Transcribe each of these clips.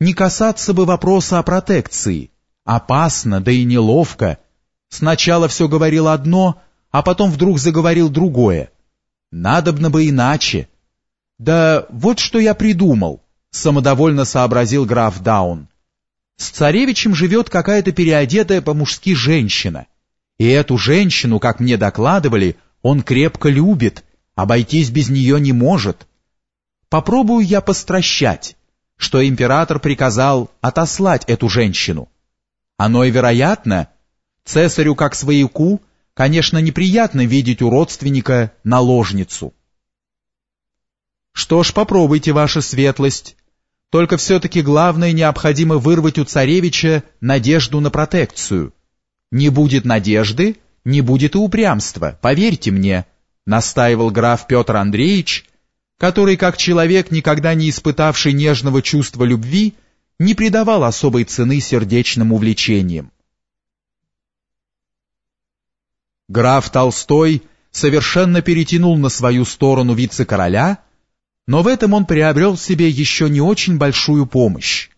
Не касаться бы вопроса о протекции. Опасно, да и неловко. Сначала все говорил одно, а потом вдруг заговорил другое. Надобно бы иначе. Да вот что я придумал, самодовольно сообразил граф Даун. С царевичем живет какая-то переодетая по-мужски женщина. И эту женщину, как мне докладывали, он крепко любит, обойтись без нее не может. Попробую я постращать, что император приказал отослать эту женщину. Оно и вероятно. Цесарю, как свояку, конечно, неприятно видеть у родственника наложницу. Что ж, попробуйте, ваша светлость. Только все-таки главное необходимо вырвать у царевича надежду на протекцию. Не будет надежды, не будет и упрямства, поверьте мне, настаивал граф Петр Андреевич, который, как человек, никогда не испытавший нежного чувства любви, не придавал особой цены сердечным увлечениям. Граф Толстой совершенно перетянул на свою сторону вице-короля, но в этом он приобрел себе еще не очень большую помощь.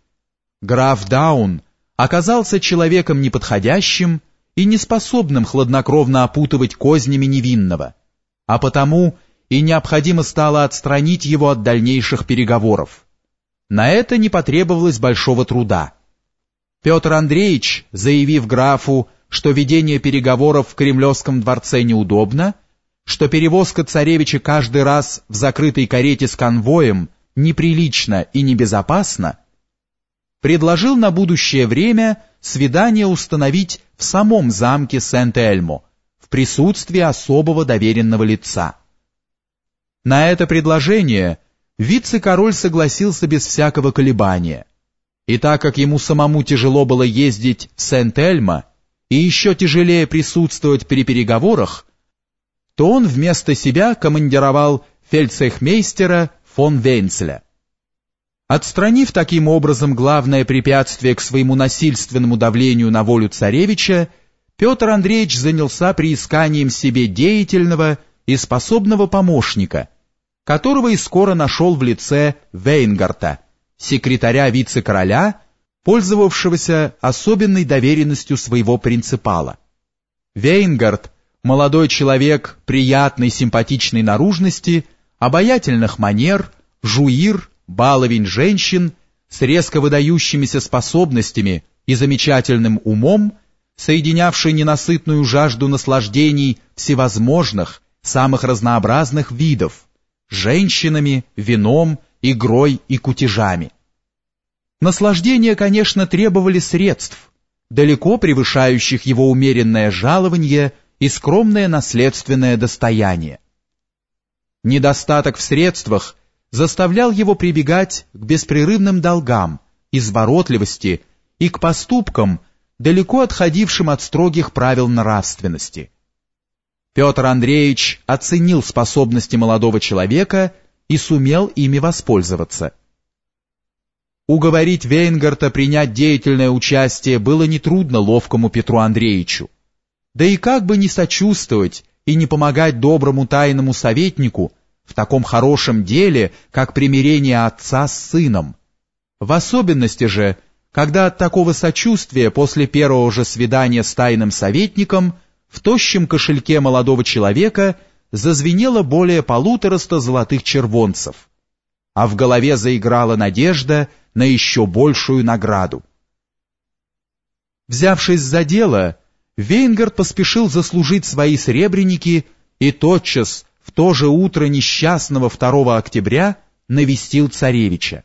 Граф Даун оказался человеком неподходящим и неспособным хладнокровно опутывать кознями невинного, а потому и необходимо стало отстранить его от дальнейших переговоров. На это не потребовалось большого труда. Петр Андреевич, заявив графу, что ведение переговоров в Кремлевском дворце неудобно, что перевозка царевича каждый раз в закрытой карете с конвоем неприлично и небезопасно, предложил на будущее время свидание установить в самом замке Сент-Эльмо в присутствии особого доверенного лица. На это предложение вице-король согласился без всякого колебания. И так как ему самому тяжело было ездить в Сент-Эльмо и еще тяжелее присутствовать при переговорах, то он вместо себя командировал фельдцехмейстера фон Венцеля. Отстранив таким образом главное препятствие к своему насильственному давлению на волю царевича, Петр Андреевич занялся приисканием себе деятельного и способного помощника, которого и скоро нашел в лице Вейнгарта, секретаря вице-короля, пользовавшегося особенной доверенностью своего принципала. Вейнгард молодой человек приятной симпатичной наружности, обаятельных манер, жуир, баловень женщин, с резко выдающимися способностями и замечательным умом, соединявший ненасытную жажду наслаждений всевозможных, самых разнообразных видов, женщинами, вином, игрой и кутежами. Наслаждения, конечно, требовали средств, далеко превышающих его умеренное жалование и скромное наследственное достояние. Недостаток в средствах заставлял его прибегать к беспрерывным долгам, изворотливости и к поступкам, далеко отходившим от строгих правил нравственности. Петр Андреевич оценил способности молодого человека и сумел ими воспользоваться. Уговорить Вейнгарта принять деятельное участие было нетрудно ловкому Петру Андреевичу. Да и как бы не сочувствовать и не помогать доброму тайному советнику в таком хорошем деле, как примирение отца с сыном. В особенности же, когда от такого сочувствия после первого же свидания с тайным советником в тощем кошельке молодого человека зазвенело более полутораста золотых червонцев, а в голове заиграла надежда на еще большую награду. Взявшись за дело, Вейнгард поспешил заслужить свои сребреники и тотчас, в то же утро несчастного 2 октября, навестил царевича.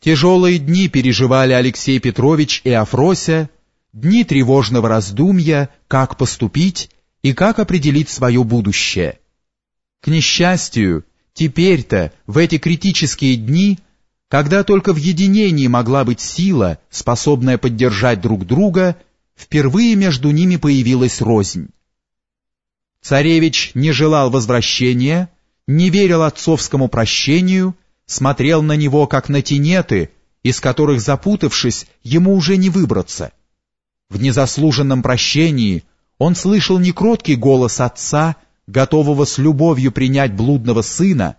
Тяжелые дни переживали Алексей Петрович и Афрося, дни тревожного раздумья, как поступить и как определить свое будущее. К несчастью, теперь-то, в эти критические дни, когда только в единении могла быть сила, способная поддержать друг друга, впервые между ними появилась рознь. Царевич не желал возвращения, не верил отцовскому прощению, смотрел на него как на тенеты, из которых, запутавшись, ему уже не выбраться. В незаслуженном прощении он слышал не кроткий голос отца, готового с любовью принять блудного сына,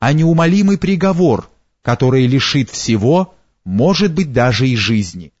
а неумолимый приговор — которое лишит всего, может быть даже и жизни.